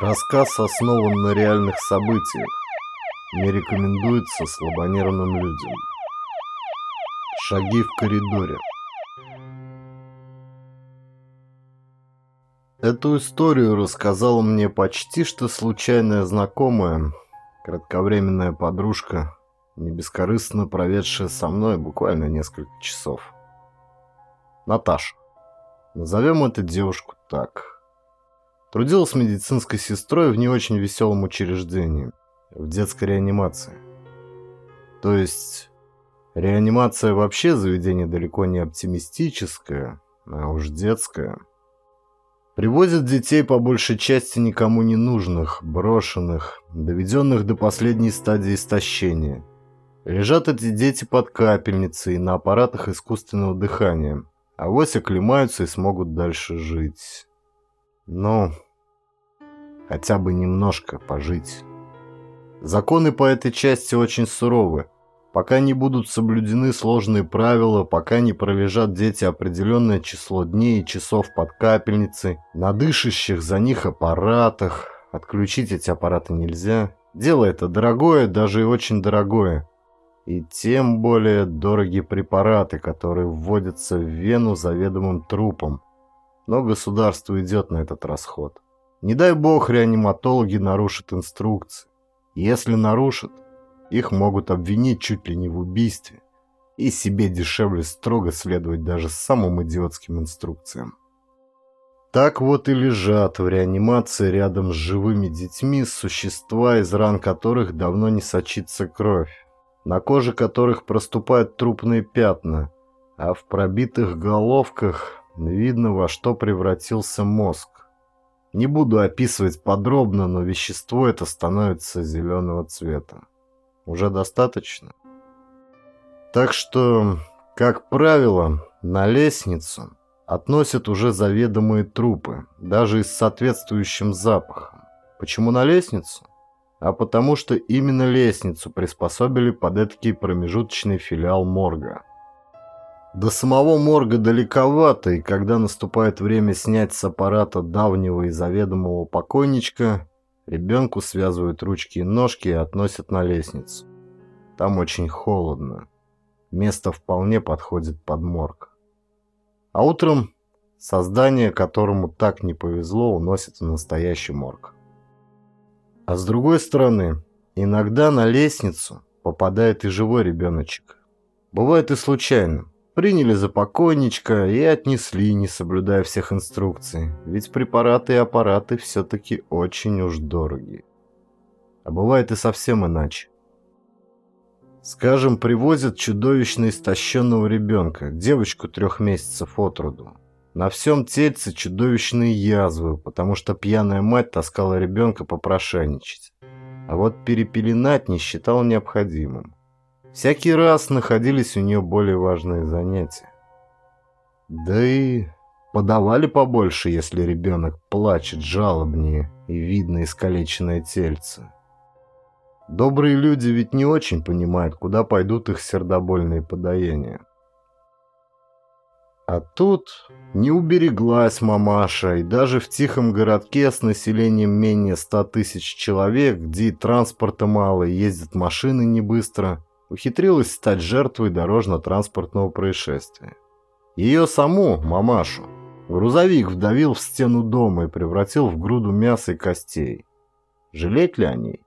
Рассказ основан на реальных событиях. Не рекомендуется слабонервным людям. Шаги в коридоре. Эту историю рассказала мне почти что случайная знакомая, кратковременная подружка, не бескорыстно проведшая со мной буквально несколько часов. Наташа. Назовем эту девушку так. Трудилась медицинской сестрой в не очень веселом учреждении, в детской реанимации. То есть, реанимация вообще заведение далеко не оптимистическое, а уж детское. Привозят детей по большей части никому не нужных, брошенных, доведенных до последней стадии истощения. Лежат эти дети под капельницей на аппаратах искусственного дыхания, а вось оклемаются и смогут дальше жить. Ну, хотя бы немножко пожить. Законы по этой части очень суровы. Пока не будут соблюдены сложные правила, пока не пролежат дети определенное число дней и часов под капельницей, на дышащих за них аппаратах, отключить эти аппараты нельзя. Дело это дорогое, даже и очень дорогое. И тем более дорогие препараты, которые вводятся в вену заведомым трупом но государство идет на этот расход. Не дай бог реаниматологи нарушат инструкции. Если нарушат, их могут обвинить чуть ли не в убийстве. И себе дешевле строго следовать даже самым идиотским инструкциям. Так вот и лежат в реанимации рядом с живыми детьми существа, из ран которых давно не сочится кровь, на коже которых проступают трупные пятна, а в пробитых головках Видно, во что превратился мозг. Не буду описывать подробно, но вещество это становится зеленого цвета. Уже достаточно? Так что, как правило, на лестницу относят уже заведомые трупы, даже с соответствующим запахом. Почему на лестницу? А потому что именно лестницу приспособили под эдакий промежуточный филиал морга. До самого морга далековато, и когда наступает время снять с аппарата давнего и заведомого покойничка, ребенку связывают ручки и ножки и относят на лестницу. Там очень холодно. Место вполне подходит под морг. А утром создание, которому так не повезло, уносит в настоящий морг. А с другой стороны, иногда на лестницу попадает и живой ребеночек. Бывает и случайно. Приняли за покойничка и отнесли, не соблюдая всех инструкций. Ведь препараты и аппараты все-таки очень уж дороги. А бывает и совсем иначе. Скажем, привозят чудовищно истощенного ребенка, девочку трех месяцев от роду. На всем тельце чудовищные язвы, потому что пьяная мать таскала ребенка попрошайничать. А вот перепеленать не считал необходимым. Всякий раз находились у нее более важные занятия. Да и подавали побольше, если ребенок плачет жалобнее и видно искалеченное тельце. Добрые люди ведь не очень понимают, куда пойдут их сердобольные подаяния. А тут не убереглась мамаша, и даже в тихом городке с населением менее ста тысяч человек, где и транспорта мало, и ездят машины не быстро – ухитрилась стать жертвой дорожно-транспортного происшествия. Ее саму, мамашу, грузовик вдавил в стену дома и превратил в груду мяса и костей. Жалеть ли о ней?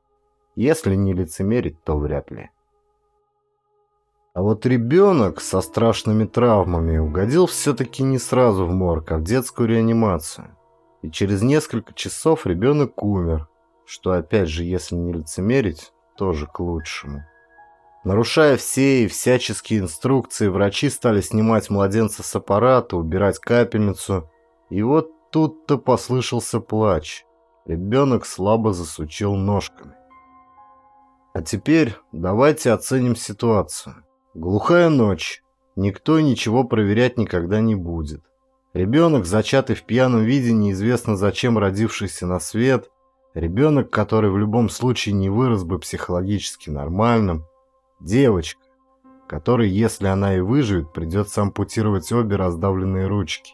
Если не лицемерить, то вряд ли. А вот ребенок со страшными травмами угодил все-таки не сразу в морг, а в детскую реанимацию. И через несколько часов ребенок умер, что опять же, если не лицемерить, тоже к лучшему. Нарушая все и всяческие инструкции, врачи стали снимать младенца с аппарата, убирать капельницу. И вот тут-то послышался плач. Ребенок слабо засучил ножками. А теперь давайте оценим ситуацию. Глухая ночь. Никто ничего проверять никогда не будет. Ребенок, зачатый в пьяном виде, неизвестно зачем родившийся на свет. Ребенок, который в любом случае не вырос бы психологически нормальным. Девочка, которой, если она и выживет, придется ампутировать обе раздавленные ручки.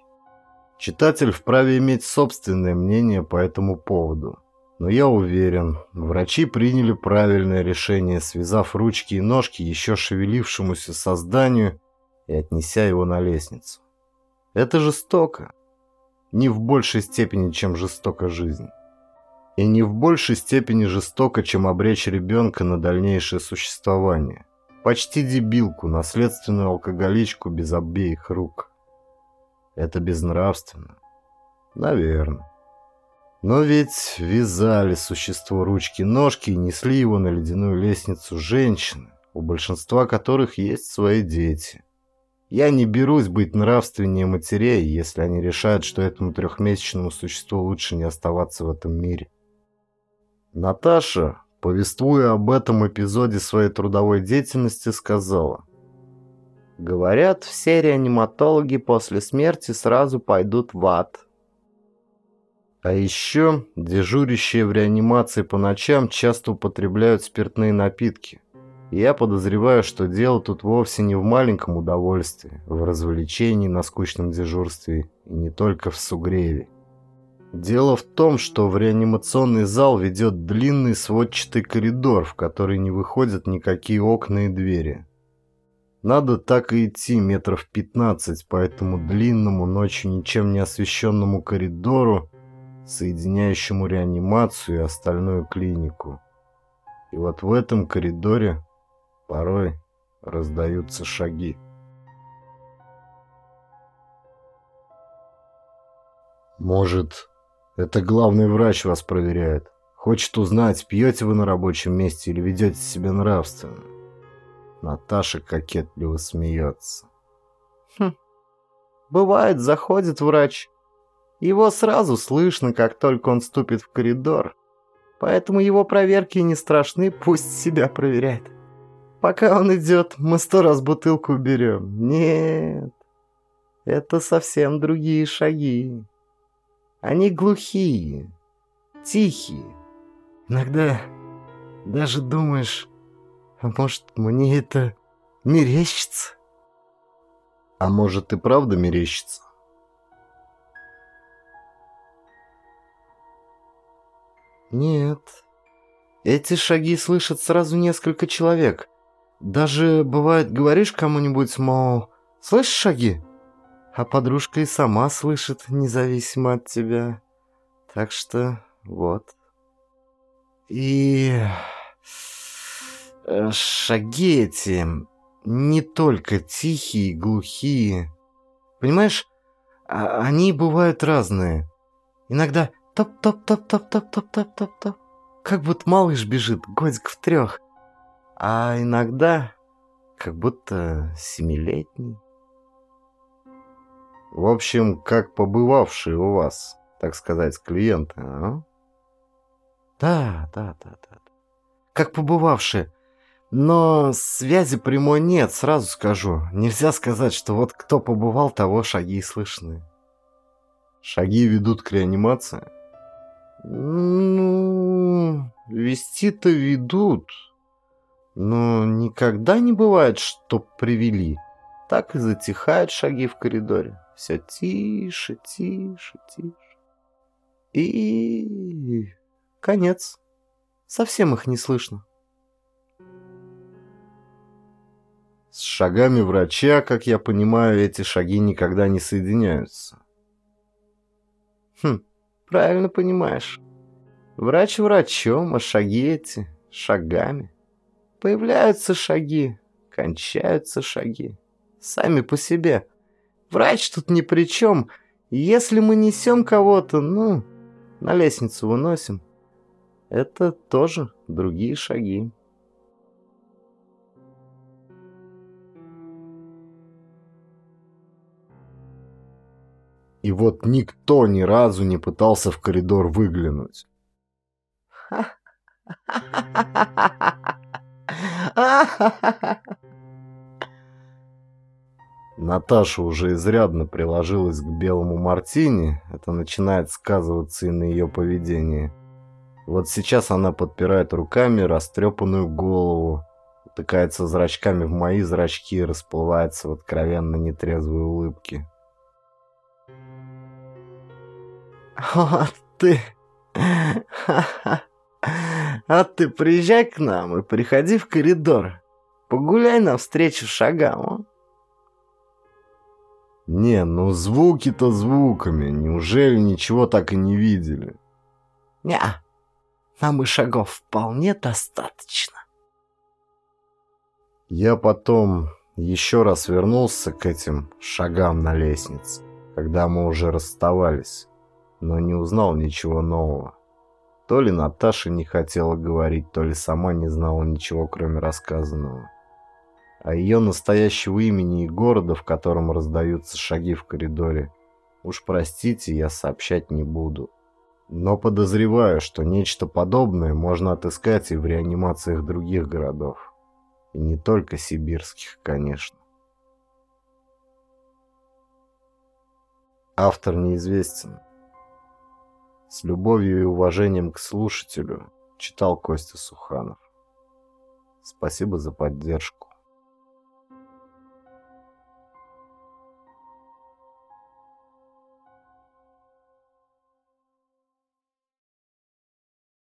Читатель вправе иметь собственное мнение по этому поводу. Но я уверен, врачи приняли правильное решение, связав ручки и ножки еще шевелившемуся созданию и отнеся его на лестницу. Это жестоко. Не в большей степени, чем жестока жизнь. И не в большей степени жестоко, чем обречь ребенка на дальнейшее существование. Почти дебилку, наследственную алкоголичку без обеих рук. Это безнравственно. Наверное. Но ведь вязали существо ручки-ножки и несли его на ледяную лестницу женщины, у большинства которых есть свои дети. Я не берусь быть нравственнее матерей, если они решают, что этому трехмесячному существу лучше не оставаться в этом мире. Наташа, повествуя об этом эпизоде своей трудовой деятельности, сказала. «Говорят, все реаниматологи после смерти сразу пойдут в ад». А еще дежурящие в реанимации по ночам часто употребляют спиртные напитки. Я подозреваю, что дело тут вовсе не в маленьком удовольствии, в развлечении на скучном дежурстве и не только в сугреве. Дело в том, что в реанимационный зал ведет длинный сводчатый коридор, в который не выходят никакие окна и двери. Надо так и идти метров 15 по этому длинному, ночью ничем не освещенному коридору, соединяющему реанимацию и остальную клинику. И вот в этом коридоре порой раздаются шаги. Может, это главный врач вас проверяет. Хочет узнать, пьете вы на рабочем месте или ведете себя нравственно. Наташа кокетливо смеется. Хм. Бывает, заходит врач, его сразу слышно, как только он ступит в коридор. Поэтому его проверки не страшны, пусть себя проверяет. Пока он идет, мы сто раз бутылку берем. Нет, это совсем другие шаги. Они глухие, тихие. Иногда даже думаешь, а может мне это мерещится? А может и правда мерещится? Нет. Эти шаги слышат сразу несколько человек. Даже, бывает, говоришь кому-нибудь, мол, «Слышишь шаги?» А подружка и сама слышит, независимо от тебя. Так что вот. И... Э, шаги эти не только тихие, глухие. Понимаешь, а, они бывают разные. Иногда Топ-топ-топ-топ-топ-топ-топ-топ-топ. Как будто малыш бежит, годиков трех. А иногда как будто семилетний. В общем, как побывавшие у вас, так сказать, клиенты, а? Да, да, да, да. Как побывавшие. Но связи прямой нет, сразу скажу. Нельзя сказать, что вот кто побывал, того шаги слышны. Шаги ведут к реанимации? Ну, вести-то ведут. Но никогда не бывает, что привели. Так и затихают шаги в коридоре. Все тише, тише, тише. И конец. Совсем их не слышно. С шагами врача, как я понимаю, эти шаги никогда не соединяются. Хм, Правильно понимаешь. Врач врачом, а шаги эти шагами. Появляются шаги, кончаются шаги. Сами по себе. Врач тут ни при чем. Если мы несем кого-то, ну, на лестницу выносим, это тоже другие шаги. И вот никто ни разу не пытался в коридор выглянуть. Наташа уже изрядно приложилась к белому мартини. Это начинает сказываться и на ее поведении. Вот сейчас она подпирает руками растрепанную голову, утыкается зрачками в мои зрачки и расплывается в откровенно нетрезвой улыбке. «Вот ты А ты приезжай к нам и приходи в коридор. Погуляй навстречу шагам, а? Не, ну звуки-то звуками. Неужели ничего так и не видели? Не, нам и шагов вполне достаточно. Я потом еще раз вернулся к этим шагам на лестнице, когда мы уже расставались, но не узнал ничего нового. То ли Наташа не хотела говорить, то ли сама не знала ничего, кроме рассказанного. А ее настоящего имени и города, в котором раздаются шаги в коридоре, уж простите, я сообщать не буду. Но подозреваю, что нечто подобное можно отыскать и в реанимациях других городов. И не только сибирских, конечно. Автор неизвестен. С любовью и уважением к слушателю читал Костя Суханов. Спасибо за поддержку.